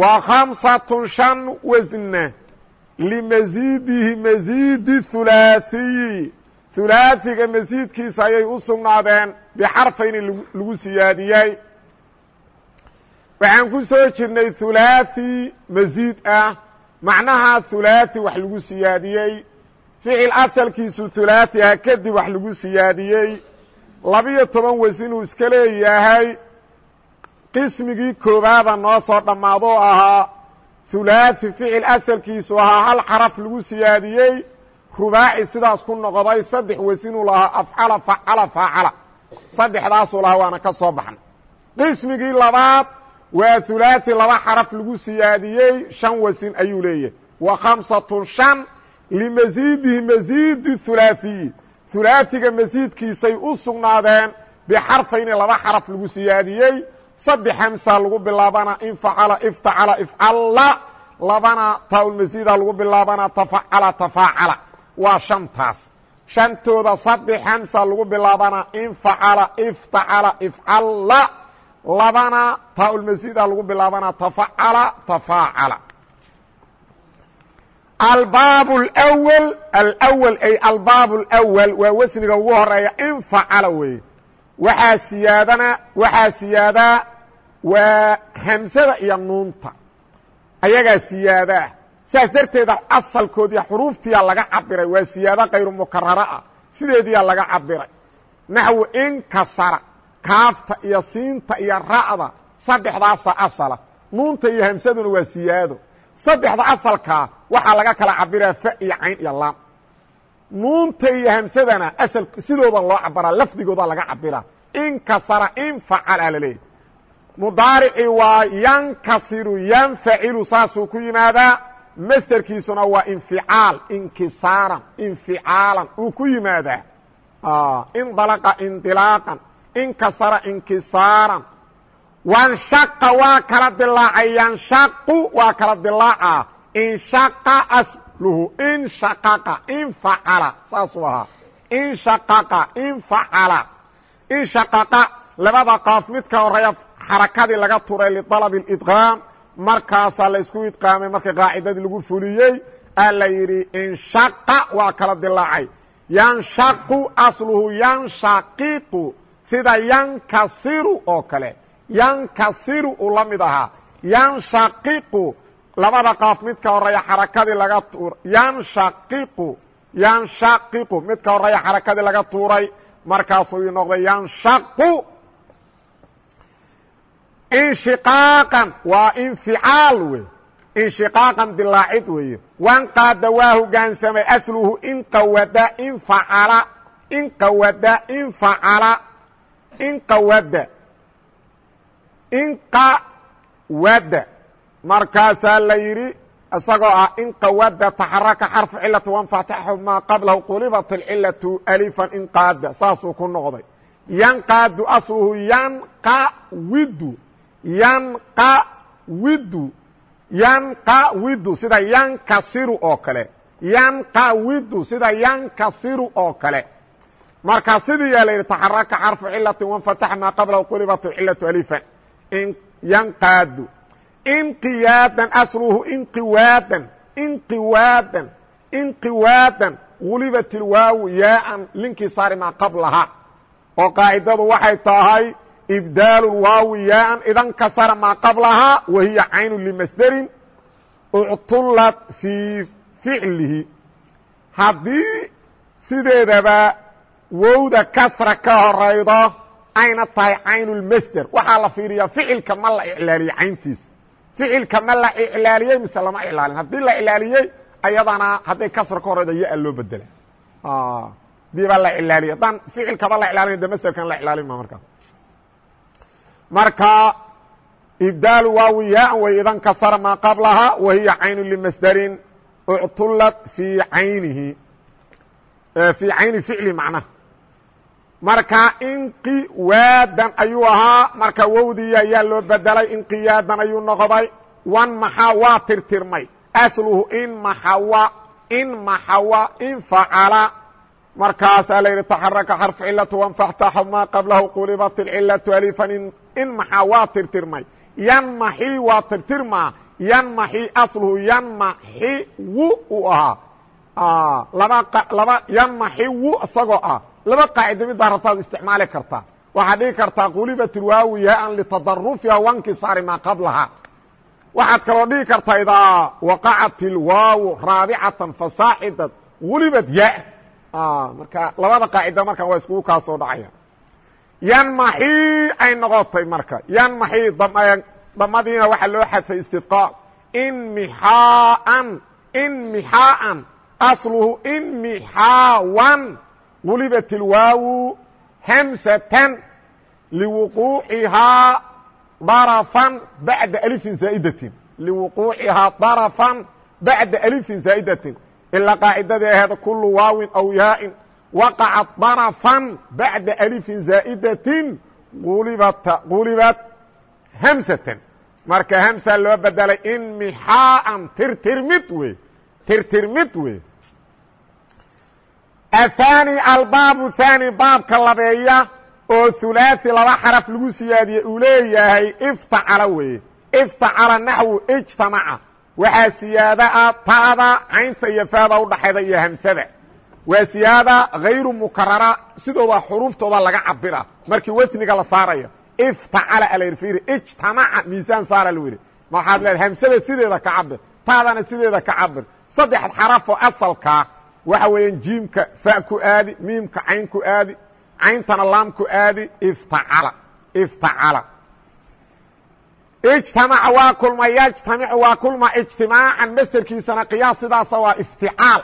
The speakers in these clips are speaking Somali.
khamsatun shan wasna limaziidihi masiidi hulaahiyi hulaahiga masiidkiisa ayay u sugnaadeen bixarfayni lagu siyaadiyey waxaan ku soo jirnay hulaahi masiid ah. Macnaha hulaahi wax lagu siyaadiyey ficil asalkiisu hulaahi ah kadib wax lagu siyaadiyey labiyo toban wasinuu iska leeyahay qismigii koobaada noo soo dhammaadoo ahaa hulaaثi ficil asalkiisu ahaa hal xaraf lagu siyaadiyey rubaaci sidaas ku noqday saddex wasinuu lahaa afcala facala faacala saddexdaasuu lahaa waana ka soo baxnay qismigii labaad waa hulaaثi laba xaraf lagu siyaadiyey shan wasin ayuu leeyahay wa khamsatun shan limasiidihi masiidi hulaaثiyi hulaaثiga masiidkiisay u sugnaadeen bixarfayni laba xaraf lagu siyaadiyey saddex hamsa lagu bilaabana infacala iftacala ifcalla labana taaulmasiida lagu bilaabana tafacala tafaacala waa shantaas shantooda saddex hamsa lagu bilaabana infacala iftacala ifcalla labana taaulmasiida lagu bilaabana tafacala tafaacala albaab اlأwl alأwl ay albaab اlأwl waa wasniga ugu horeeya infacala weeye waxaa siyaadana waxaa siyaadaa waa hamsada iyo nuunta. Ayagaa siyaadaa saas darteeda asalkoodiiya xuruuftiyaa laga cabiray waa siyaado kayru mukarara ah. Sideediyaa laga cabiray naxwu inkasara kaafta iyo siinta iyo ra'da saddexdaasa asala. Nuunta iyo hamsaduna waa siyaado. Saddexda asalkaa waxaa laga kala cabiraa fa iyo cayn iyo laam. Nuunta iyo hamsadana asal sidooda loo cabiraa lafdigooda laga cabiraa inkasara infacala laleeyahy mudaarici waa yankasiru yanfacilu saasuu ku yimaadaa masderkiisuna waa inficaal inkisaaran inficaalan uu ku yimaadaa. Indalaqa indilaaqan inkasara inkisaaran. Wanshaqa waa kala dilaacay yanshaqu waa kala dilaacaa inshaqa asluhu inshaqaqa infacala saasuu ahaa. Inshaqaqa infacala. Inshaqaqa labada qaaf midka horreeya xarakadii laga turay liطalb اidqaam markaasaa la isku idqaamay markii qaacidadii lagu fuliyey a la yidhi inshaqa waa kala dilaacay yanshaqu asluhu yanshaqiqu sida yankasiru oo kale. Yankasiru uu la mid ahaa. Yanshaqiqu labada qaaf midka horreeya xarakadii laga tuur yanshaqiqu yanshaqiqu midka horreeya xarakadii laga tuuray markaasuu noqday yanshaqu inshiqaaqan waa inficaal wey. Inshiqaaqan dilaacid weeye. Wanqaada waa hogaansamay asluhu inqawada infacala inqawada infacala inqawada inqawada markaasaa la yidhi isagoo ah inqawada taxaraka xarfu cilati wanfataxu maa qablahu qulibat alcilatu alifan inqaada saasuu ku noqday. Yanqaadu asluhu yanqawidu yanqawidu yanqawidu sida yankasiru oo kale. Yanqawidu sida yankasiru oo kale. Marka sidii yaa la yidhi taxaraka xarfu cilati wanfataxa maa qablahu qulibat cilatu alifan yanqaadu. Inqiyaadan asluhu inqiwaadan inqiwaadan inqiwaadan gulibat ilwaawu yaaan linkisaari maa qablaha. Oo qaacidadu waxay tahay ibdaal waawi yaaan idan kasara maa qablahaa wa hiya caynu limasderin uctullat fii ficlihi haddii sideedaba wowda kasra ka horaydo ayna tahay caynulmasder waxaa la fiiriyaa ficilka ma la iclaaliyey cayntiisa ficilka ma la iclaaliyey mise lama iclaalin haddii la iclaaliyey ayadana hadday kasra ka horaydo ya loo bedela haddii baa la iclaaliyey haddaan ficilkaba la iclaalin de masderkan la iclaalin ma markaas marka ibdaalu waawi yaaan way idan kasara maa qablahaa wa caynu limasdarin uctulat fii caynihi fii cayni ficli macnaha marka inqiwaadan ayuu ahaa marka wowdii ayaa loo bedelay inqiyaadan ayuu noqday. Wan maxaa waa tirtirmay? Asluhu in maxawa in maxawa in facala markaasaa la yidhi taxaraka xarfu cilatu wanfaxtaxu maa qablahu qulibat ilcilatu alifan in maxaa waa tirtirmay? Yanmaxi waa tirtirmaa yanmaxi asluhu? Yanmaxi wu uu ahaa laba yanmaxi wu isagoo ah. Laba qaacida midbaa rabtaad isticmaali kartaa waxaad dhigi kartaa qulibat ilwaawi yaaan litadarufiha wankisaari maa qablaha. Waxaad kaloo dhigi kartaa idaa waqacat ilwaawu raabicatan fasaaxidat gulibat ya marka labada qaacida markan waa iskugu kaa soo dhacaya yanmaxi ay noqotay marka. Yanmaxi damadiina waxaa loo xadfay istidqaa inmixaaan inmixaaan asluhu inmixaawan gulibat ilwaawu hamsatan liwuquucihaa darafan bacda alifin zaa'idatin. Liwuquucihaa darafan bacda alifin zaa'idatin ilaa qaacidadii aheed kulu waawin aw yaa'in waqacat darafan bacda alifin zaa'idatin qulibat hamsatan marka hamsa loo bedelay inmixaaan tirtirmid wey tirtirmid wey athani albaabu thani baabka labeeya oo hulaaثi laba xaraf lagu siyaadiyey uu leeyahay iftacala weeye iftacala naxwu ijtamaca waxaa siyaada taada caynta iyo faada udhaxayda iyo hamsada. Waa siyaada hayru mukarara sidooda xuruuftooda laga cabira markii wasniga la saarayo iftacala alayr ijtamaca miisaan saara lu yidhi. Waxaad leeda hamsada sideeda ka cabir taadana sideeda ka cabir saddex xarafoo asalkaa waxa weeyaan jiimka fa ku aadi miimka cayn ku aadi cayntana laam ku aadi iftacala iftacala ijtamaca waa kulma yajtamicu waa kulma ijtimaacan masderkiisana qiyaas sidaasa waa ifticaal.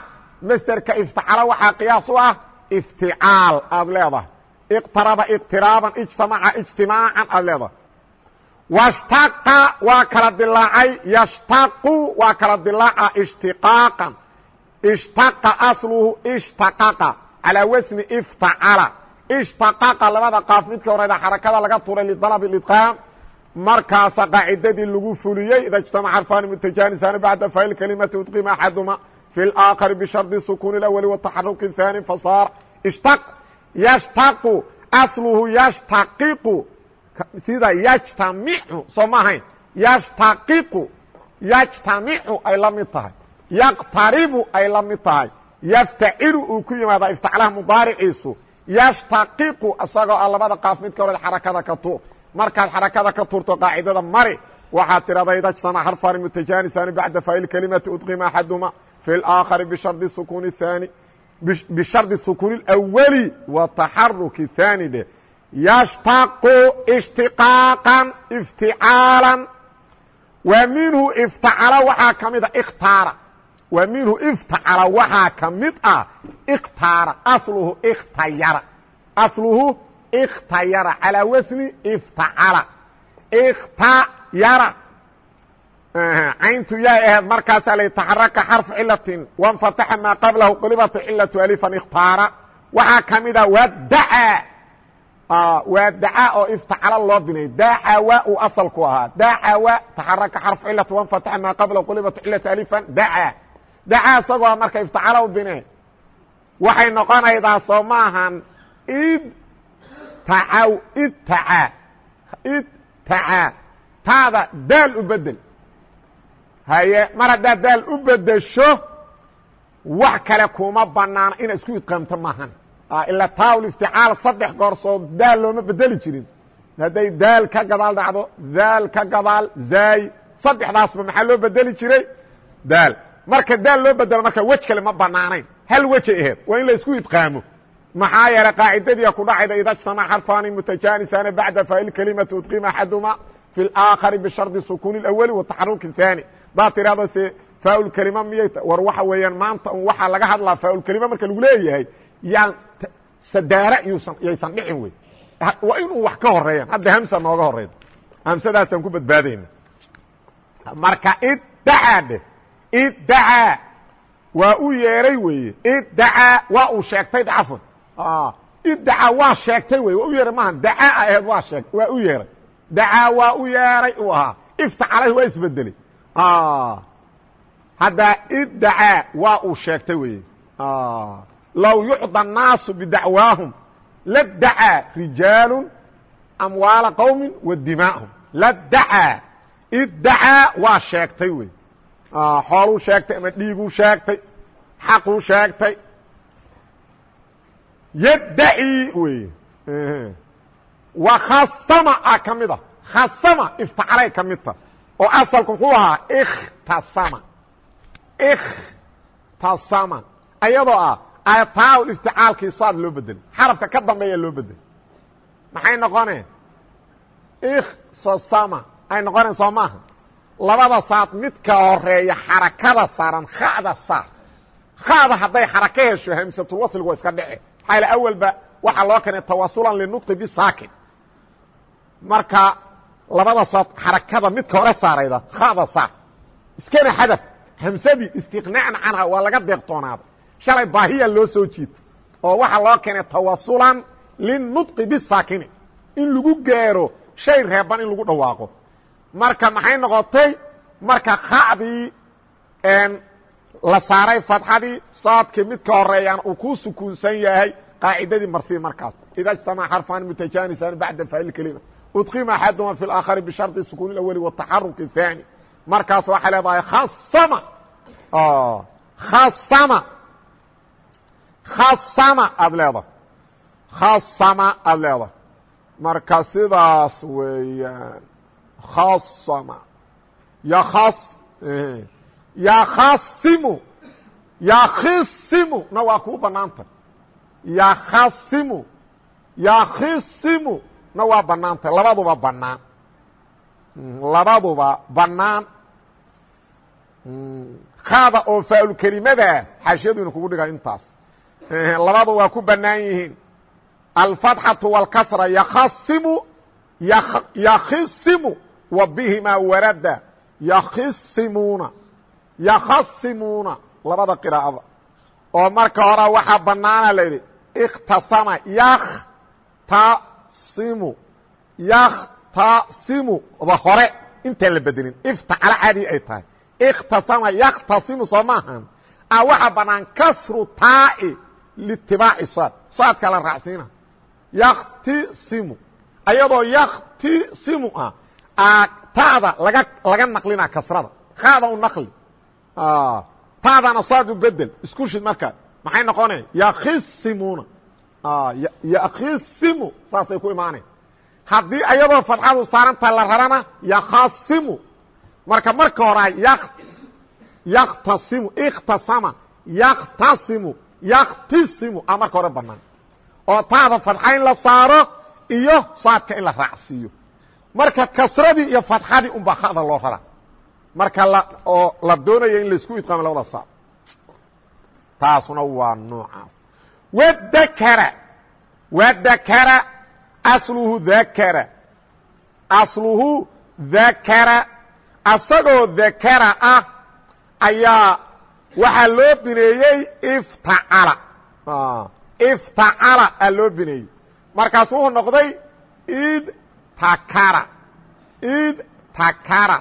Masderka iftacala waxaa qiyaas u ah ifticaal aad leedahay. Iqtaraba iqtiraaban ijtamaca ijtimaacan aad leedahay. Washtaqa waa kala dilaacay yashtaqu waa kala dilaaca ishtiqaaqan. Ishtaqa asluhu ishtaqaqa calaa wasni iftacala. Ishtaqaqa labada qaaf midka horeyda xarakada laga turay lidalab idqaam markaasa qaacidadii lagu fuliyey ida اجtamaca xarفaani mutajaanisaani bacda fail kalimati udqima axaduma fi اlآakari bishardi sukun اأwli wataxaruki الثaani fasaar ishtaq yashtaqu asluhu yashtaqiqu sida yajtamicu soo ma ahayn yashtaqiqu yajtamicu ay la mid tahay yaqtaribu ay la mid tahay yaftacilu uu ku yimaadaa iftaclaha mudaariciisu yashtaqiqu isagoo ah labada qaaf midka hore xarakada ka tuur markaad xarakada ka tuurto qaacidada mari. Waxaad tirahda idajtama xarfani mutajaanisani bacda faa'il kelimati udqima axaduma fi اlaakhari bishardi sukuuni haani bishardi sukuuni اlwali wa taxaruki haani dhe yashtaqu ishtiqaaqan ifticaalan. Wa minhu iftacala waxaa ka mid a khtaara wa minhu iftacala waxaa ka mid ah ikhtaara. Asluhu ikhtayara. Asluhu ikhtayara calaa wasni iftacala ikhtayara cayntu yaay ahayd markaasaa la taxaraka xarfu cilatin wanfataxa maa qablahu qulibata cilatu alifan ikhtaara waxaa ka mida wadaca waa daca oo iftacala loo binay dacawa uu asalku ahaa dacawa taxaraka xarfu cilati wanfataxa maa qablahu qulibata cilatu alifan daca daca isagoo marka iftacala u bine waxay noqonaydaa soo maahan id tacaw idtacaa idtacaa taada daal u bedel haye mar haddaad daal u bedesho wax kale kuma banaana ina isku idqaamto maahan ilaa taawul ifticaal saddex goor soo daal looma bedeli jirin hadday daal ka gadaal dhacdo daal ka gadaal zaay saddexdaasba maxaa loo bedeli jiray daal marka daal loo bedelo marka wej kale ma banaanayn hal wejay aheed waa in la isku idqaamo maxaa yeelay qaacidadii ku dhacayda idajtama xarfaani mutajaanisana bacda faa'ilkelimatu udqima axaduma fi اlaakhari bishardi sukuuni اawali wa taxaruki haani daad tidhahda se faaulkelima miyay war waxa weeyaan maanta un waxaa laga hadlaa faaulkelima marka lagu leeyahay yaan sadaara yuusan yaysan dhicin wey. Waa inuu wax ka horeeyaan hadda hamsa nooga horeyda hamsadaasaan ku badbaadayna. Marka iddacaa dheh iddacaa waa u yeeray weeye iddacaa waa uu sheegtay cafan iddacaa waa sheegtay wey u yeeray maaha dacaa aheed waa sheeg waa u yeeray. Dacaa waa u yeeray uu ahaa. Iftacalayh waa isbedeley hadda iddacaa waa uu sheegtay weye low yucda الnaasu bidacwaahum ladacaa rijaalu amwaala qowmi wa dimaahum. Ladacaa iddacaa waa sheegtay wey. Xooluu sheegtay ama dhiiguu sheegtay xaquu sheegtay yaddaci wey wa khasama a ka mid a khasama iftacalay ka midta. Oo asalku muxuu ahaa ikhtasama. Ikhtasama. Ayadoo ah ataa ifticaalkii saad loo bedelay xarafka ka dambeeya loo bedelay maxay noqoneen? Ikhsasama ay noqoneen soo maaha? Labada saad midka horreeya xarakada saaran khada saar. Khada hadday xaraka hesho hamsatulwasligu waa iska dhece awalba waxaa loo keenay tawasulan linutqi bisaakin marka labada saad xarakada midka hore saarayda khada saar. Iskana xadaf hamsadii istiqnaacan canha waa laga deeqtoonaaday shalay baahiya loo soo jiita oo waxaa loo keenay tawasulan linutqi bisaakini in lagu gaaro shay reeban in lagu dhawaaqo. Marka maxay noqotay? Marka khadii la saaray fatxadii saadkii midka horeeyaan uu ku sukuunsan yahay qaacidadii marsi markaas ida اجtamaca xarفan mutajaanisaan baعda faa'il kelima udkima axaduma fi اaakhari bisharطi sukuun اawli wataxaruki الثaanي markaas waxay leedahay khasama khasama khasama aad leedahay khasama aad leedahay marka sidaas weeyaan khasama yakas yakhasimu yakhisimu na waa kuu banaantay yakhasimu yakhisimu na waa banaantay labaduba banaan labaduba banaan kaada oo faaulkelimada xaashiyaduyna kugu dhiga intaas. Labadu waa ku banaan yihiin alfatxaةu wاlkasra yakhasimu yakhisimu wa bihimaa warada. Yakhisimuuna yakhasimuuna labada qiraa'ada. oo marka hore waxaa banaana la yidhi اkhtasama yakhtasimu yakhtasimu. Da hore intaan la bedelin iftacala caadi ay tahay. اkhtasama yakhtasimu soo maahan a waxaa banaan kasru taa'i litibaaci saad. Saadka la raacsiina. Yakhtisimu. Ayadoo yakhtisimu ah. Taada laga laga naqlina kasrada. Kaada u naqli taadana saad u bedel isku shid markaa maxay noqonaya yakhisimuna yakhisimu saasay ku imaanaya haddii ayadoo fadxadu saarantaha la rabana yakhasimu marka marka hora yakhtasimu ikhtasama yakhtasimu yakhtisimu a marka hore banaan. Oo taada fadxa in la saaro iyo saadka in la raacsiiyo. Marka kasradii iyo fadxadii unbaa hada loo rara marka oo la doonaya in la isku idqaamo labada saad taasuna waa noocaas. Wdakara wdakara asluhu dakara asluhu dakara asagoo dakara ah ayaa waxaa loo bineeyey iftacala. Iftacala aa loo bineeyey. Markaas wuxuu noqday id takara. Id takara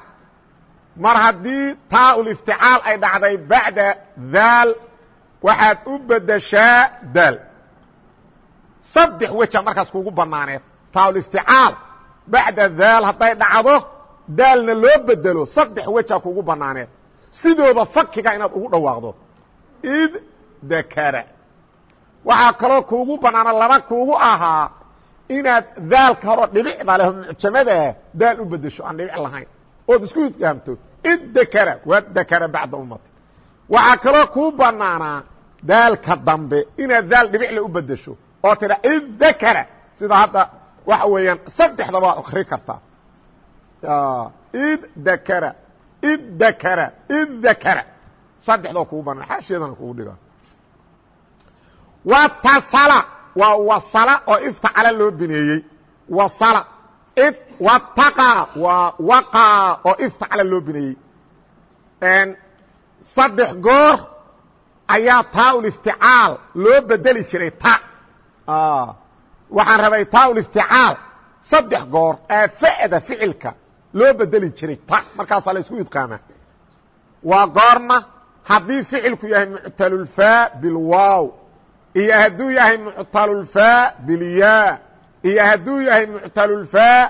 mar haddii taaulifticaal ay dhacday bacda daal waxaad u bedeshaa daal. Saddex weja markaas kugu banaaneed taaulifticaal bacda daal hadday dhacdo daalna loo bedelo saddex weja kugu banaaneed sidooda fakiga inaad ugu dhawaaqdo. Id dakara. Waxaa kaloo kuugu banaana laba kuugu ahaa inaad daalka horo dhibicda leh mucjamadaa daal u bedesho aan dhibic lahayn. Ood isku idgaamto iddakara wadakara bacda ummati waxaa kaloo kuu banaanaa daalka dambe inaad daal dhibicle u bedesho oo tidha iddakara sida hadda waxa weeyaan saddexdaba waad akri kartaa iddakara iddakara iddakara saddexdoo kugu banaan xaashiyadana kugu dhiga watasala waa wasala oo iftacala loo bineeyey. Wasala wataqa waa waqaa oo iftacala loo bineeyey saddex goor ayaa taaulifticaal loo bedeli jiray ta. Waxaan rabay taaulifticaal saddex goor aafa'da ficilka loo bedeli jiray ta. Markaasaa la isku idqaamaa waa goorma haddii ficilku yahay muctalulfaa bilwaaw iyo hadduu yahay muctalulfaa bilyaa iyo hadduu yahay muctalulfaa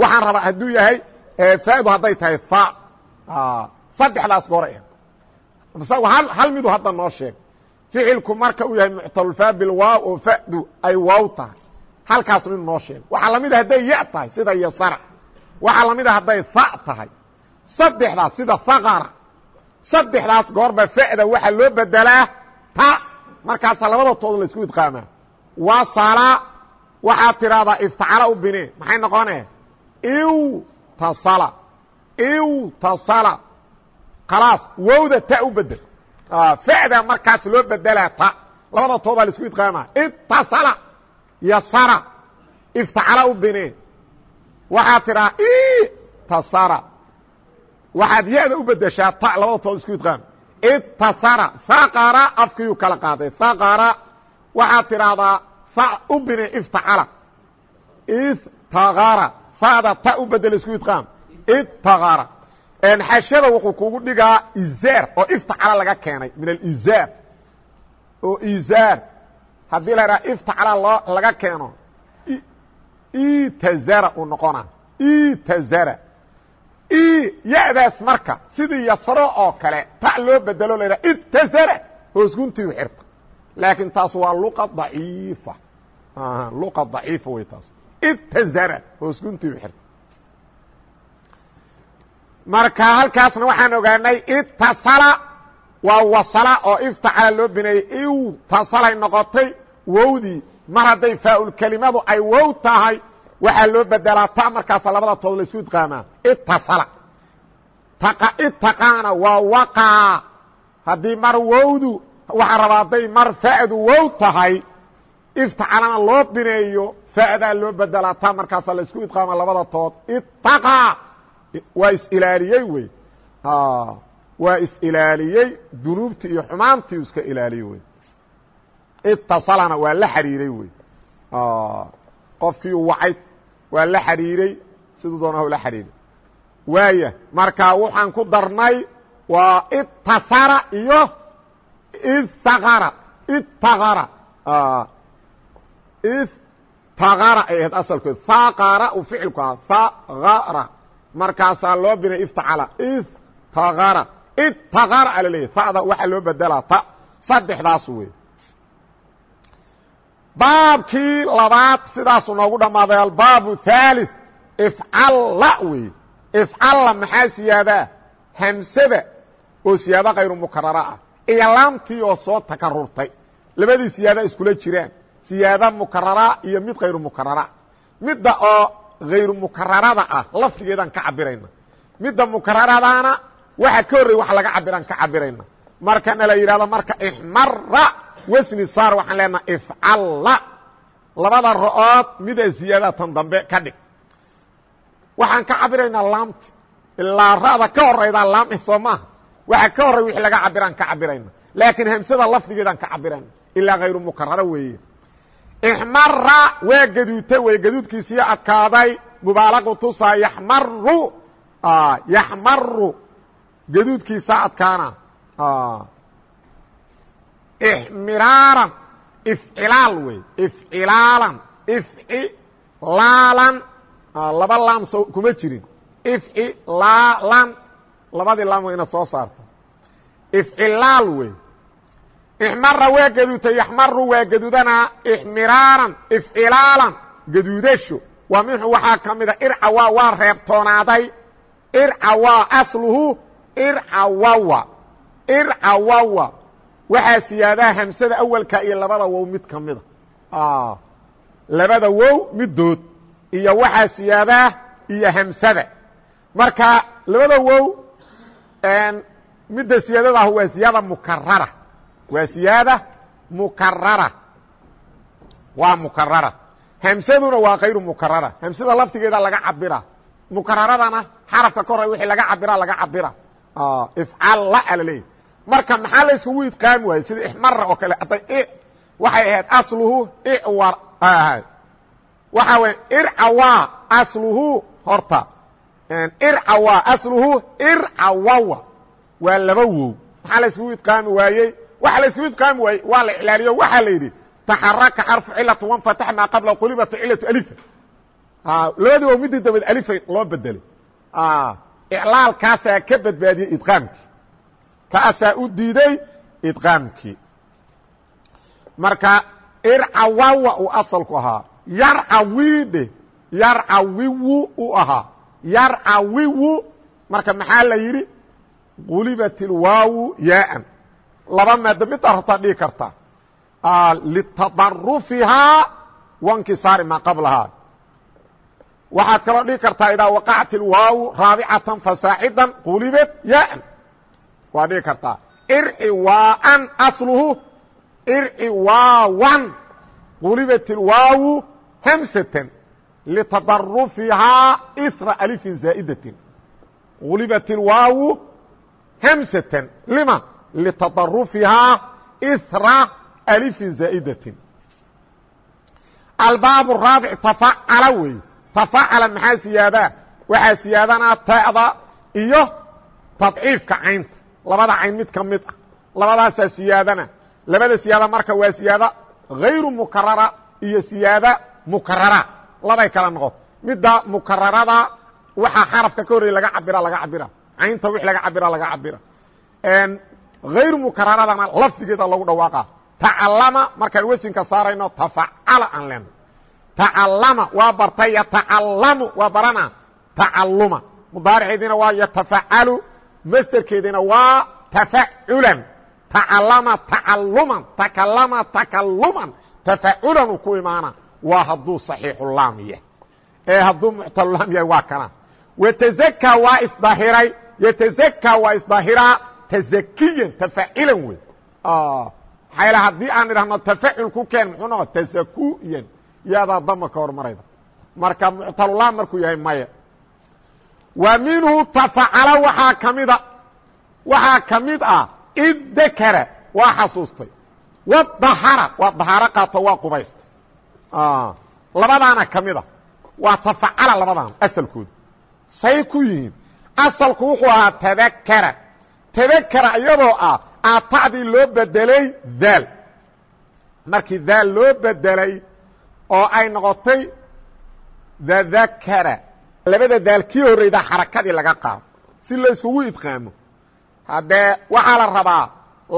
waxaan rabaa hadduu yahay faadu hadday tahay fa. Saddexdaas goora hal midu hadda noo sheeg. Ficilku marka uu yahay muctalulfaa bilwaaw oo fadu ay waaw tahay. Halkaas mid noo sheeg. Waxaa lamida hadday ya tahay sida yasara waxaa lamida hadday fa tahay. Saddexdaas sida faqara saddexdaas goorba fa'da waxaa loo bedelaa ta. Markaasaa labadatood la isku idqaamaa. Wasala waxaad tidhaahdaa iftacala u bine maxay noqone? Iw tasala. Iw tasala. Khalaas wowda ta u bedel. Fa'da markaas loo bedelaa ta. Labada toodaa la isku idqaamaa itasala yasara. Iftacala u bine waxaad tidhaha itasara waxaad ya-da u bedeshaa ta labada tood isku idqaam itasara faqara afkiiyuu kala qaaday faqara waxaad tidhaahdaa u bine iftacala istagara fada ta u bedel isku idqaam itagara xashada wuxuu kugu dhigaa izaar oo iftacala laga keenay min alizaar oo izaar haddii la idhaha iftacala loo laga keeno itazara uu noqona itazara ya-daas marka sidii yasro oo kale ta loo bedelo la idhaha itazara hoosguntiu xirta laakiin taas waa luqa daciifa luqa daciifa wey taas itazara hoosguntiu xirta marka halkaasna waxaan ogaanay itasala waa wasala oo iftacala loo bineeyey iw tasalay noqotay wowdii mar hadday faaulkelimadu ay wow tahay waxaa loo bedelaa ta markaasa labada tood la isku idqaamaa itasala itaqaana waa waqaa haddii mar wowdu waxaa rabaa hadday mar fa'du wow tahay iftacalana loo bineeyo fa'daa loo bedelaa ta markaasa la isku idqaama labada tood. Itaqaa waa is-ilaaliyey wey. Waa is-ilaaliyey dunuubtii iyo xumaantii iska ilaaliyey wey. Itasalana waa la xariiray wey. Qofkii wacay waa la xariiray siduu doona la xariiray waaya marka waxaan ku darnay waa itasara iyo istaqara itaqara istaqara ay ahayd asalkood faqara uu ficilku ahaa faqara markaasaa loo binay iftacala istaqara itaqara a laleeyahy fada waxaa loo bedelaa ta saddexdaas wey baabkii labaad sidaasu noogu dhammaaday albaabu thalith ifcalla wey ifcalla maxaa siyaadaa hamsada oo siyaado kayru mukarara ah iyo laamtii oo soo takarurtay labadii siyaada iskula jiraan siyaada mukarara iyo mid kayru mukarara midda oo hayru mukararada ah lafdigeedaan ka cabirayna midda mukararadaana waxa ka horrey wax laga cabiraan ka cabirayna markana la yidhahdo marka ixmara wasni saar waxaan leenaha ifcalla. Labada ro'ood mida ziyaada tan dambe ka dhig. Waxaan ka cabiraynaa laamta ilaa ra'da ka horaydaa laam eh soo maaha. Waxa ka horray wixii laga cabiraan ka cabirayna laakiin hamsada lafdigeedaan ka cabirayna ilaa hayru mukarara weeye ixmara waa gaduutay wey gaduudkiisii adkaaday mubaalaqu tusaa yaxmaru yaxmaru gaduudkiisaa adkaana ixmiraaran ifcilaal wey ifcilaalan ifcilaalan laba laam so kuma jirin ifcilaalan labadii laam waa inaad soo saarto ifcilaal wey ixmara waa gaduutay yaxmaru waa gaduudanaa ixmiraaran ifcilaalan gaduudasho waa minxu waxaa ka mida ircawaa waa reebtoonaaday ircawaa asluhu ircawawa ircawawa waxaa siyaadaha hamsada awalka iyo labada wow mid ka mida labada wow midood iyo waxaa siyaadaha iyo hamsada marka labada wow midda siyaadada ah waa siyaada mukarara waa siyaada mukarara waa mukarara hamsaduna waa kayru mukarara hamsada laftigeeda laga cabira mukararadana xarafka ka horey wixii laga cabira laga cabira ifcal la alaleeyahy marka maxaa la iskugu idqaami waayey sida ixmara oo kale hadday waxay ahayd asluhu iwar ahayd waxaa weya ircawa asluhu horta. Ircawa asluhu ircawawa. Waa laba wow. Maxaa la iskugu idqaami waayey waxa la iskugu idqaami waayey waa la iclaaliyo waxaa la yidhi taxaraka xarfu cilati wanfatax maa qabla qulibata cilatu alifa labadii wow midii dabad alifay loo bedelay iclaalkaasaa ka badbaadiyey idqaamkii. Kaasaa u diiday idqaamkii. Marka ircawawa uu asalku ahaa yarcawidhe yarcawiwu u ahaa yarcawiwu marka maxaa la yidhi? Qulibat ilwaawu yaaan laba maado midaa rabtaa dhigi karta. Litadarufihaa wankisaari maa qablahaa. Waxaad kaloo dhigi kartaa idaa waqacat ilwaawu raabicatan fasaacidan qulibat yaaan waa dhigi kartaa. Irciwaaan asluhu irciwaawan qulibat ilwaawu hamsatan litadarufihaa isra alifin zaa'idatin. Qulibat ilwaawu hamsatan lima litadarufihaa isra alifin zaa'idatin albaab raabic tafacala wey tafacala maxaa siyaadaa waxaa siyaadanaa ta'da iyo tadciifka caynta labada cayn mid ka mid ah labadaasaa siyaadana labada siyaada marka waa siyaada hayru mukarara iyo siyaada mukarara labay kala noqoto midda mukararada waxaa xarafka ka horreya laga cabira laga cabira caynta wix laga cabira laga cabira hayru mukararadana lafdigeeda lagu dhawaaqa tacalama markaan wesinka saarayno tafacala aan leenahay tacalama waa bartay yatacallamu waa barana tacalluma mudaariceediina waa yatafacalu masderkeediina waa tafaculan tacalama tacaluman takalama takaluman tafaculan ku imaana waa hadduu saxiixulaam yahay ee hadduu muctalulaam yahay waa kana watazaka waa isdahiray yatazaka waa isdahiraa tazakiyan tafacilan wey maxaa yl haddii aan idhahno tafacul ku keen muxuu noqo tasakuyan yaadaa dama ka hormarayda marka muctalulaam markuu yahay maya wa minhu tafacala waxaa kamida waxaa ka mid ah id dakara waa xasuustay wadahara waa dahaaro qaato waa qubaystay labadaana ka mid a waa tafacala labadaana asalkooda say ku yihiin asalku wuxuu ahaa tadakara tadakara iyadoo ah aatacdii loo bedelay daal. Markii daal loo bedelay oo ay noqotay dadakara labada daal kii horreyda xarakadii laga qaado si la iskugu idqaamo. Haddee waxaa la rabaa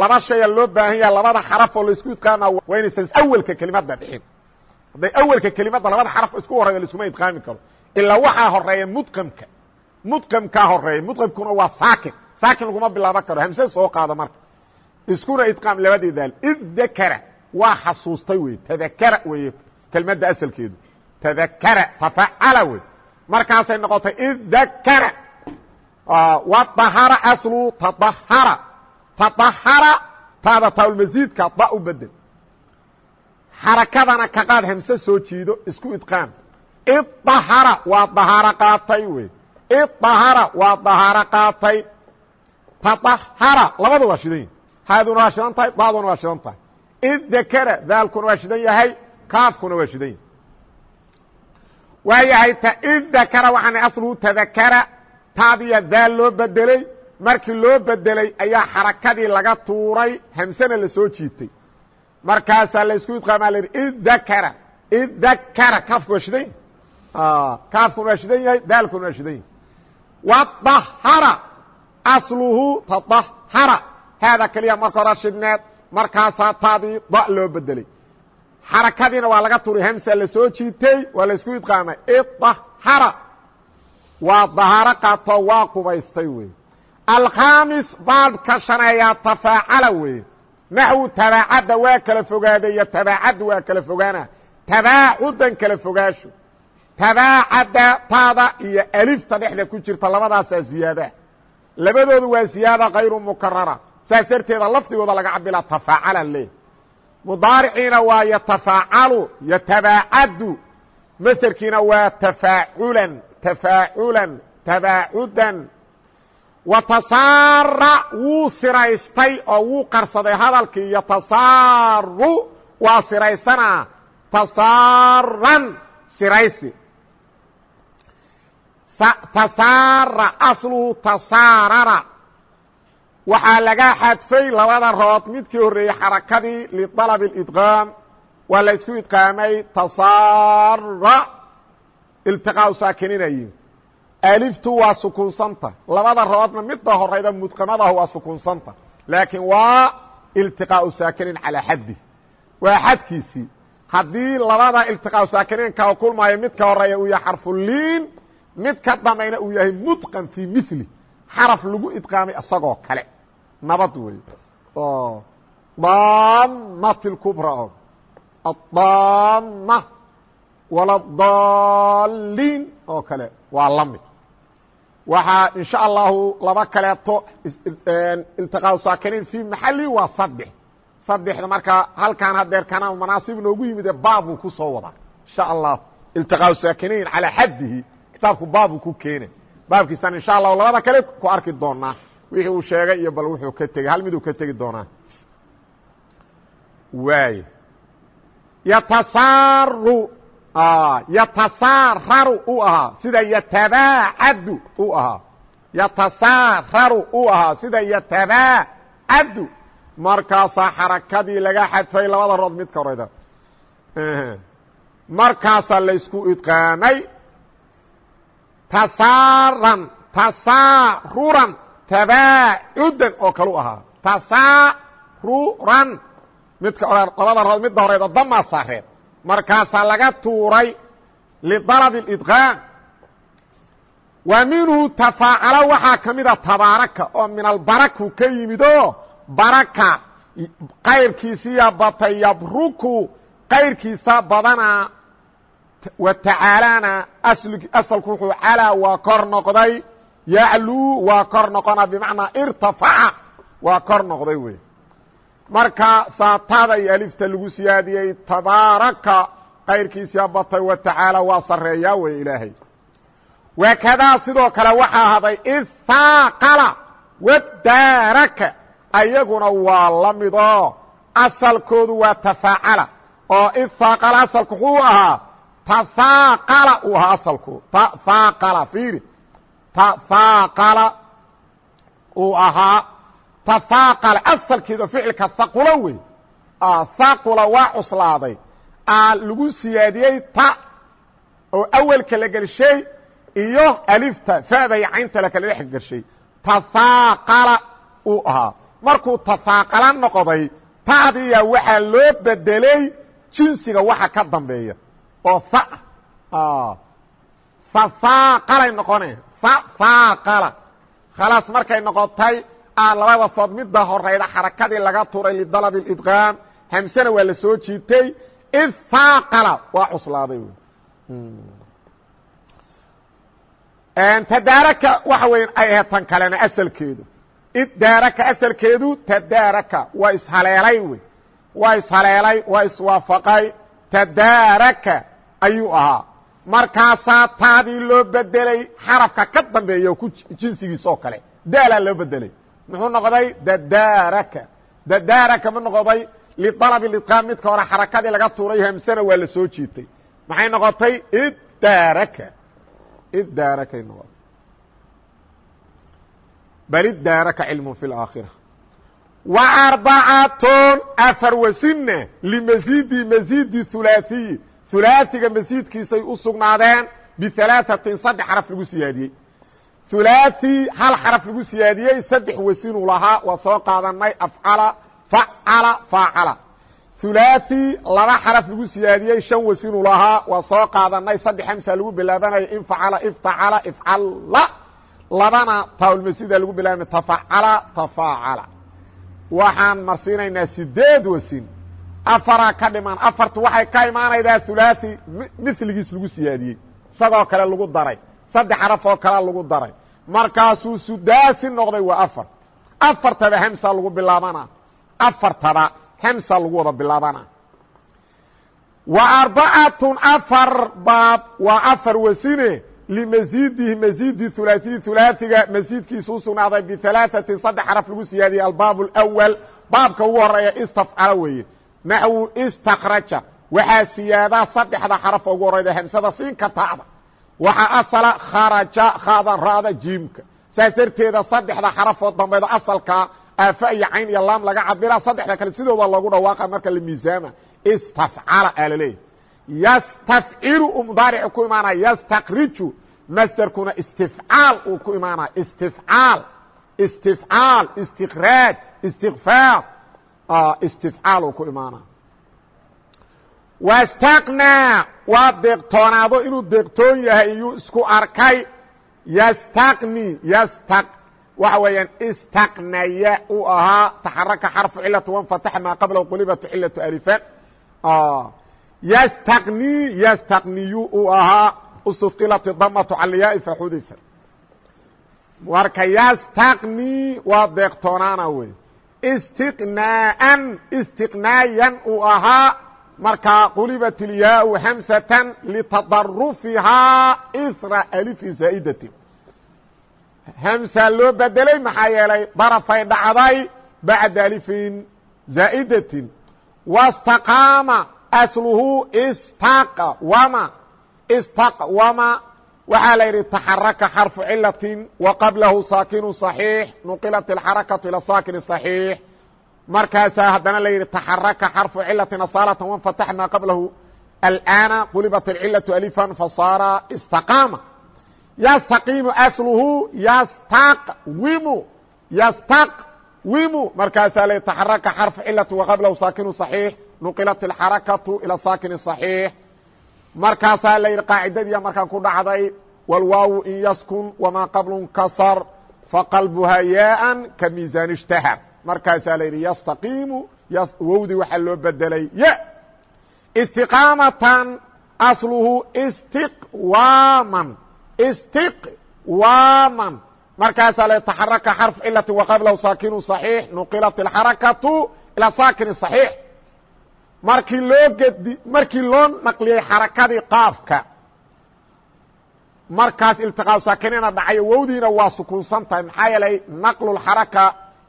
laba shaya loo baahan yaha labada xaraf oo la isku idqaama waa inaysan awelka kelimadda dhixin hadday awelka kelimadda labada xaraf isku horreeya laiskuma idqaami karo. Ilaa waxaa horreeya mudqamka mudqamkaa horreeya mudqamkuna waa saakin saakin laguma bilaaban karo. Hamse soo qaado marka. Iskuna idqaam labadii daal. Id dakara waa xasuustay wey tadakara weeye kelmadda asalkeedu. Tadakara tafacala wey markaasay noqotay id dakara. Wadahara aslu tadahara tadahara taada taalmasiidka da u bedel. Xarakadana ka qaad hamse soo jiido isku idqaam. Idahara waa dahaaro qaatay wey idahara waa dahaaro qaatay tadahara labada waa shidan yahi haaduna waa shidan tahay daaduna waa shidan tahay iddakara daalkuna waa shidan yahay kaafkuna waa shidan yahay waa yahay t iddakara waxaana asluhu tadakara taadiya daal loo bedeley markii loo bedelay ayaa xarakadii laga tuuray hamsena la soo jiitay markaasaa la isku idqaamaa la yidhi iddakara iddakara kaafku waa shidan yahay kaafkuna waa shidan yahay daalkuna waa shidan yahay wadahara asluhu tadahara haada keliya marka hora shidneed markaasaa taadii da loo bedelay xarakadiina waa laga turay hamsa la soo jiitay waa la isku idqaamay idahara waa dahaaro qaato waa qubaystay wey alkhaamis baadhka shaneeyaa tafaacala wey naxwu tabaacadda tabaacadda taada iyo alifta dhexda ku jirta labadaasaa ziyaada. Labadoodu waa ziyaada kayru mukarara saas darteeda lafdigooda laga cabila tafaacala le mudaariciina waa yatafaacalu yatabaacadu masderkiina waa tafaaculan tafaaculan tabaacudan. Watasaara wuu siraystay oo wuu qarsaday hadalkii yatasaaru waa siraysanaa. Tasaaran siraysi tasaara asluhu tasaarara. Waxaa laga xadfay labada rood midkii horreeyey xarakadii liطalab اidqaam waa la isku idqaamay tasaara iltiqaau saakininayi aliftu waa sukuunsanta labada roodna midda horayda mudqamadahu waa sukuunsanta laakiin waa iltiqaau saakinin calaa xaddi. Waa xadkiisii. Haddii labada iltiqaau saakiniinka kulmaayo midka horreeya uu yahay xarfuliin mid ka dambayna uu yahay mudqan fii mili xaraf lagu idqaamay isagoo kale. Nabad wey damat اkubra o adama waladaliin oo kale waa la mid. Waxaa in sha allahu laba kaleeto iltiqaa saakiniin fii maxali waa saddex saddexda marka halkaan hadeer kana manaasib noogu yimide baabuu ku soo wadaa. Insha allah iltiqaa saakiniin calaa xaddihi kitaabku baabuu ku keena baabkiisaan insha allahu labada kale ku arki doonaa. Wixii uu sheegay iyo bal wuxuu ka tegey hal miduu ka tegi doonaa? Waay. Yatasaaru yatasaararu u ahaa. Sida yatabaacadu u ahaa. Yatasaararu u ahaa. Sida yatabaacadu. Markaasaa xarakadii laga xadfay labada rood midka horeyda markaasaa laysku idqaamay tasaaran tasaaruran tabaacudan oo kalu ahaa tasaaruran midka labada rood midda horeyda damaa saareed. Markaasaa laga tuuray lidalab اidqaam wa minhu tafaacalo waxaa ka mida tabaaraka oo min albaraku ka yimid oo baraka qayrkiisiya batay yabruku qayrkiisa badanaa wa tacaalana asalku wuxuu calaa waa kor noqday yacluu waa kor noqona bimacnaa irtafaca waa kor noqday wey marka saatada iyo alifta lagu siyaadiyey tabaaraka kayrkiisia batay wa tacaala waa sareeyaa wey ilaahay. Wakadaa sidoo kale waxaa haday ihaaqala wadaaraka ayaguna waa la midoo asalkoodu waa tafaacala oo ihaaqala asalku wuxuu ahaa tahaaqala uu ahaa asalku. tahaaqala fiiri tahaaqala uu ahaa tafaaqal asalkeeda ficilka haqula wey haqula waa cuslaaday. aa lagu siyaadiyey ta oo awelka la gelshay iyo alifta fada iyo caynta lakala dhex gelshay tafaaqala uu ahaa. markuu tafaaqala noqday tadiya waxaa loo bedelay jinsiga waxa ka dambeeya oo faaqalay noqone. Faaqala khalaas markay noqotay labada food midda horayda xarakadii laga turay lidalab اidqaam hamsena waa la soo jiitay. Id faaqala waa cuslaaday. Tadaaraka waxa weya ay ahayd tan kalena asalkeedu. Iddaaraka asalkeedu tadaaraka waa ishaleelay wey. Waa ishaleelay waa iswaafaqay tadaaraka ayuu ahaa. Markaasaa taadii loo bedelay xarafka ka dambeeya ku jinsigiis oo kale. Daalaa loo bedelay muxuu noqday dadaaraka dadaaraka ma noqday lialab liqaam midka hore xarakadii laga tuuray hamsana waa la soo jiitay. Maxay noqotay? Iddaaraka iddaarakay noqotay. Bal iddaaraka cilmu fi اlaakhira wa arbacatun afar wasinna limasiidi masiidi hulaaثiyi hulaaثiga masiidkiisay u sugnaadeen bialaaثatin saddex xaraf lagu siyaadiyey hulaaثi hal xaraf lagu siyaadiyey saddex wasinuu lahaa waa soo qaadanay afcala facala faacala hulaaثi laba xaraf lagu siyaadiyey shan wasinuu lahaa waa soo qaadanay saddex hamsa lagu bilaabanaya infacala iftacala ifcalla labana taawlmasida lagu bilaabana tafacala tafaacala waxaan marsiinaynaa sideed wasin afaraa ka dhiman afartu waxay ka imaanaydaa hulaaثi miligiis lagu siyaadiyey isagoo kale lagu daray saddex xaraf oo kalea lagu daray markaasuu sudaasi noqday waa afar afartaba hamsa lagu bilaabana afartaba hamsa lagu wada bilaabana wa arbacatun afar baab waa afar wasine limasiidihi masiidi hulaaثiyi hulaaثiga masiidkiisa u sugnaaday bialaaثatin saddex xaraf lagu siyaadiyey albaab اlأwal baabka ugu horeeya istafcala weeye naxwu istakraja waxaa siyaadaa saddexda xaraf ugu horeyda hamsada siinka ta'da waxaa asala kharaja khada ra'da jiimka. Saas darteeda saddexda xarafood dambeeda asalka aafa iyo cayn iyo laam laga cabira saddexda kale sidooda loogu dhawaaqa marka la miisaama. Istafcala aa laleeyahy yastafcilu uu mudaaricu ku imaanaya yastakriju masderkuna istifcaal uu ku imaanaya istifcaal istifcaal istikraaj istikfaar istifcaal ku imaanaya wastaqnaa waa deeqtoonaado inuu deeqtoon yahay iyuu isku arkay. Yastaqni yasta waxa weeyaan istaqnaya uu ahaa taxaraka xarfu cilatu wanfataxa maa qablahu qulibatu cilatu alifan ystaqni ystaqniyu uu ahaa istufqilat damatu calyaai faxudifa marka ystaqni waa deeqtoonaana wey istiqnaaan istiqnaayan uu ahaa markaa qulibat ilyaau hamsatan litadarufihaa isra alifi zaa'idati. Hamsa loo bedelay maxaa yeelay darafay dhacday bacda alifin zaa'idatin wastaqaama asluhu istaqwama istaqwama waxaa la yidhi taxaraka xarfu cilatin wa qablahu saakinu صaxiix nuqilat اlxarakatu ila saakin صaxiix markaasaa haddana la yidhi taxaraka xarfu cilatin asaalatan wanfatax maa qablahu alana qulibat اlcilaةu alifan fasaara istaqaama yastaqiimu asluhu yastaqwimu yastaqwimu markaasaa la taxaraka xarfu cilati waqablahu saakinu صaxiix nuqilat اlxarakatu ilى saakin صaxiix markaasaa la yidhi qaacidadiia markaan ku dhacday wlwaawu in yaskun wamaa qablu nkasar faqalbuha yaaan ka miisaan اshtahar markaasaa la yidhi yastaqiimu wowdii waxaa loo bedelay ya istiqaamatan asluhu istiqwaaman istiqwaaman markaasaa la taxaraka xarf cilati waqablahu saakinu صaxiix nuqilat اlxarakatu ilaa saakini صaxiix markii loo ged markii loo naqliyey xarakadii qaafka markaas iltiqaa saakinina dhacayo wowdiina waa sukuunsan tahay. Maxaa yeelay naqluxaraka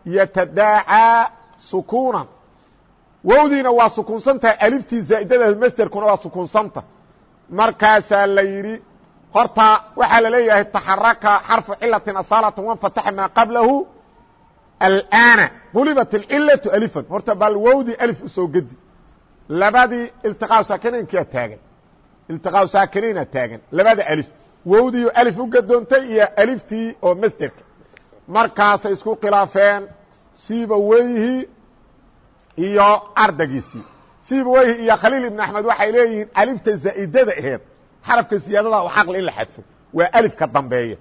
yatadaacaa sukuunan. Wowdiina waa sukuunsan tahay aliftii zaa'idada masderkuna waa sukuunsanta markaasaa la yidhi horta waxaa la leeyahay taxaraka xarfu cilatin asaalatan wanfataxa maa qablahu alaana qulibat اlcilaةu alifan. Horta bal wowdi alif u soo labadii iltiqaa saakinaynkia taagan. Iltiqaa saakinaynaa taagan. Labada alif. Wowdiiyo alif u gadoontay iyo aliftii oo masderka. Markaasay isku khilaafeen siiba weyhi iyo ardagiisii siiba weyhi iyo khaliil ibn axmed waxay leeyihiin alifta zaa'idada aheed. Xarafka siyaadada u xaqli in la xadfo. Waa alifka dambeeya.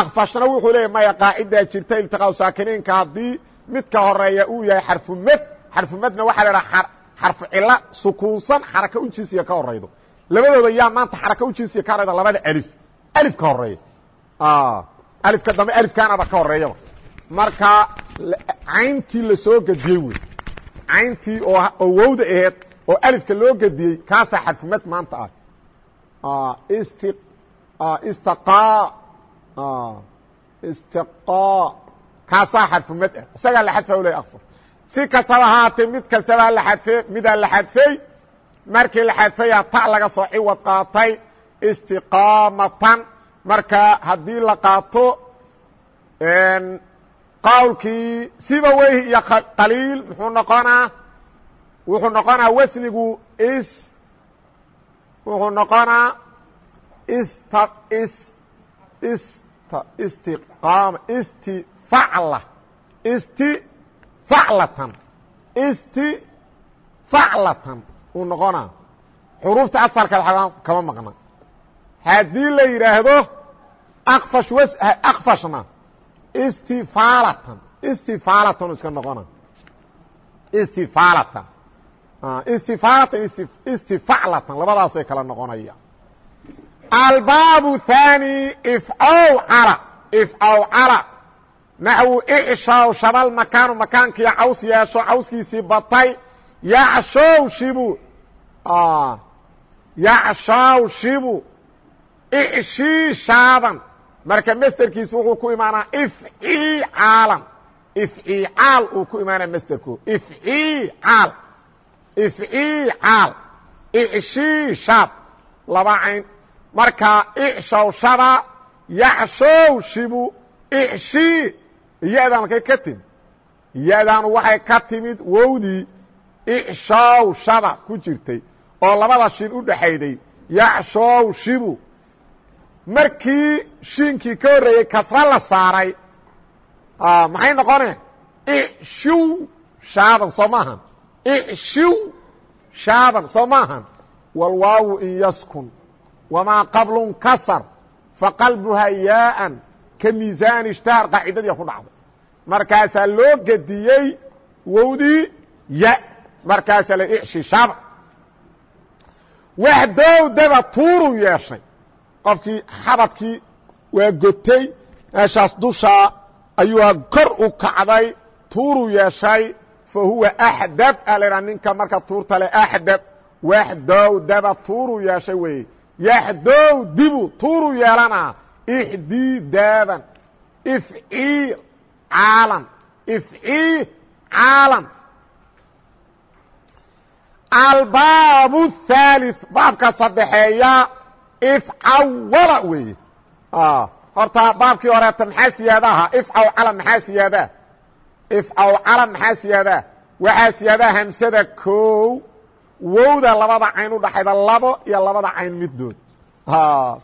Akfashna wuxuu leeyahy maya qaacidaa jirta iltiqaa saakinaynka haddii midka horreeya uu yahay xarfumad xarfumadna waxaa la dhaha xarfu cilo sukuunsan xaraka u jinsiga ka horaydo labadooda yaa maanta xaraka u jinsiga ka horayda labada alif. Alif ka horreeya alifka dambe alifkaanaba ka horeeyaba marka cayntii la soo gediyey wey. Cayntii oo wowda aheed oo alifka loo gediyey kaasaa xarfumad maanta ah. Sti istiqa istiqa. Kaasaa xarfumad ah. Isagaa la xadfa ley afar si kastaba haatee mid kastabaa la xadfe midaa la xadfay? Markii la xadfaya ta laga soo ciwad qaatay istiqaamatan. Marka haddii la qaato qawlkii siba weyhi iyo qaliil muxuu noqonaa? Wuxuu noqonaa wasnigu is wuxuu noqonaa ist is ist istiqaama istifacla. Isti faclatan istifaclatan uu noqonaa xuruufta asalkeed kama maqna haddii la yidhaahdo akfash akfashna istifaalatan istifaalatan iska noqona istifaalatan istifaalatan istifaclatan labadaasay kala noqonaya albaabu thaani ifcow cala ifcow cala naxwu ixshaw shabal makaanu makaankii caws yeesho cawskiisii batay yacshow shibu yacshawshibu icshishaaban marka masderkiisu wuxuu ku imaanaa ifcicaalan ifcicaal uu ku imaanaa masderku ifcicaal ifcicaal icshishab laba cayn marka icshawshaba yacshowshibu icshi halkay ka timid. Ya-daanu waxay ka timid wowdii icshawshaba ku jirtay oo labada shin u dhaxayday. Yacshowshibu markii shiinkii ka horreeyey kasra la saaray. Maxay noqone ishiw shaaban soo maahan ishiw shaaban soo maahan wاlwaawu in yaskun wamaa qablun kasar faqalbuhaa yaaan ka miisaani ishtaar qaacidadii ku dhacday. Markaasaa loo gediyey wowdii ya markaasaa la ishi shaaban waxdow daba tuuruu yeeshay. Qofkii xabadkii waa gotay meeshaas dushaa ayuu kor u kacday tuuruu yeeshay fa huwa axdab a lahaa ninka marka tuurta le axdab waxdow daba tuuruu yeeshay weeye. Yaxdow dibu tuuruu yeelanaa ixdii daaban ifcii caalan ifcii caalan albaabu thaali baabka saddexeeya ifcawala weeye horta baabkii horeeta maxaa siyaada ahaa ifcaw cala maxaa siyaadaa ifcaw cala maxaa siyaadaa waxaa siyaadaa hamsada kow wowda labada cayn udhaxayda labo iyo labada cayn middood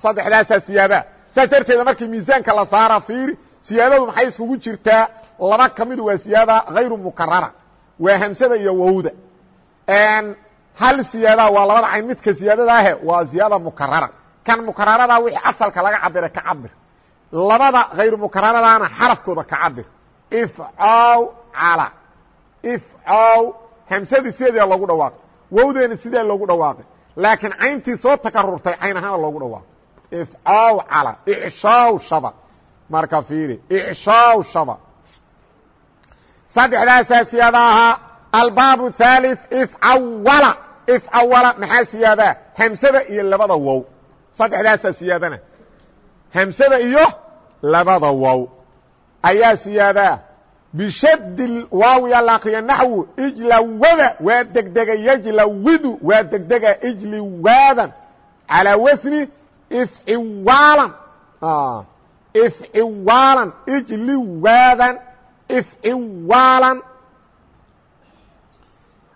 saddexdaasaa siyaadaa saas darteeda markii miisaanka la saara fiiri siyaadadu maxay iskugu jirtaa? Laba ka midu waa siyaada hayru mukarara waa hamsada iyo wowda. Hal siyaada waa labada cayn midka siyaadada ahe waa ziyaada mukarara kan mukararada wixii asalka laga cabira ka cabir labada hayru mukararadaana xarafkooda ka cabir ifcow cala. Ifcow hamsadii sideedaa loogu dhawaaqay. Wowdeena sidee loogu dhawaaqay? Laakiin cayntii soo takarurtay cayn ahaana loogu dhawaaqay ifcow cala icshow shaba marka fiiri icshow shaba saddexdaasaa siyaada ahaa albaabu thalith ifcawala ifcawala maxaa siyaadaa hamsada iyo labada wow saddexdaasaa siyaadana hamsada iyo labada wow ayaa siyaadaa bishadi waawi ala akriya naxwu ijlawada waa degdega yajlawidu waa degdega ijliwaadan calaa wasni ifciwaalan ifciwaalan ijliwaadan. Ifciwaalan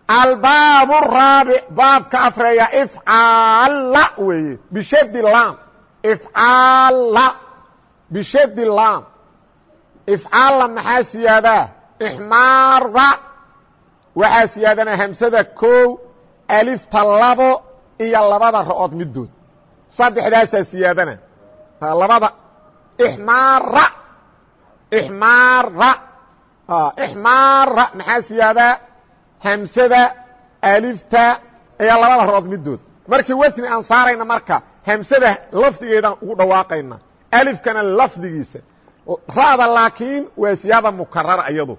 albaab الraabic baabka afreeya ifcaala weeye. Bishadi laam ifcaala bishadi laam ifcaalla maxaa siyaadaa ixmaara waxaa siyaadana hamsada kow alifta labo iyo labada ra'ood midood saddexdaasaa siyaadana. Labada ixmaara ixmaara ixmaara maxaa siyaadaa hamsada alifta ayaa labada rood midood. Markii wasni aan saarayna marka hamsada lafdigeedaan ugu dhawaaqayna alifkana lafdigiisa. Ra'da laakiin waa siyaada mukarara iyadu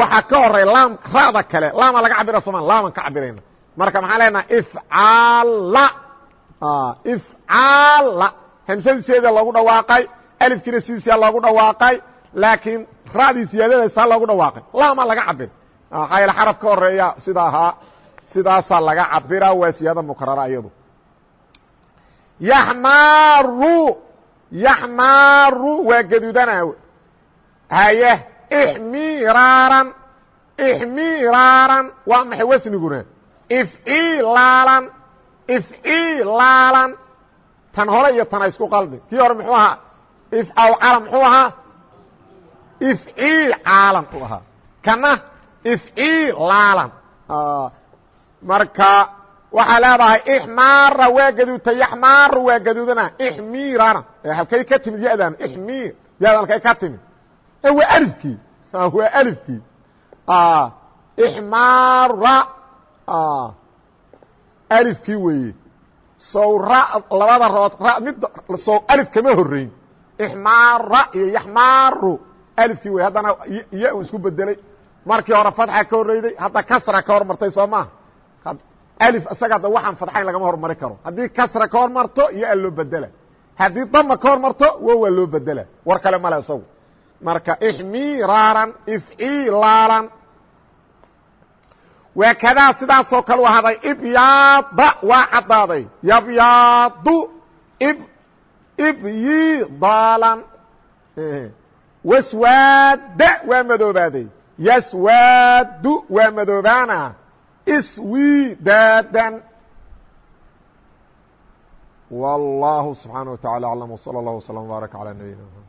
waxaa ka horay laam ra'da kale laama laga cabira sooma laaman ka cabirayna marka maxaan leenaha ifcaala ifcaala hamsadii sideeda loogu dhawaaqay alifkiina sidiisa loogu dhawaaqay laakiin ra'dii siyaadadaysaa loogu dhawaaqay laama laga cabir maxaa yaele xaraf ka horreeya sida ahaa sidaasaa laga cabira waa siyaada mukarara iyadu yaxmaaru yaxmaaru waa gaduudana haye ixmiraaran ixmiraaran waa maxay wasniguna ifcilaalan ifcilaalan tan hore iyo tana isku qaldi. Kii hore muxuu ahaa? Ifcawcala muxuu ahaa? Ifcilcaalan u ahaa. Kana ifcilaalan marka waxaa leedahay ixmaara waa gaduudta yaxmaaru waa gaduudana ixmirana halkay ka timid yadan ixmir yadan halkay ka timid waa alifkii. Waa alifkii. Ixmaara alifkii weeye. Sow ra labada rood ra mid sow alif kama horeyn ixmaara iyo yaxmaaru. Alifkii wey haddana ya u isku bedelay markii hore fatxa ka horreyday hadda kasra ka hor martay soo maha alif isaga da waxaan fadxayn lagama hormari karo. Haddii kasra ka hor marto al loo bedela haddii dama ka hor marto wo waa loo bedela war kale male isagu. Marka ixmiraaran ifcilaalan waakadaa sidaasoo kale u ahaaday ibyaada waa caddaaday. Yabyaadu ibyidaalan waswaada waa madoobaaday. Yaswaadu waa madoobaana. Iswidaadan. Wallaahu subxaana wa tacala aclam wsala allah wslam wbaarak calaa nabiyina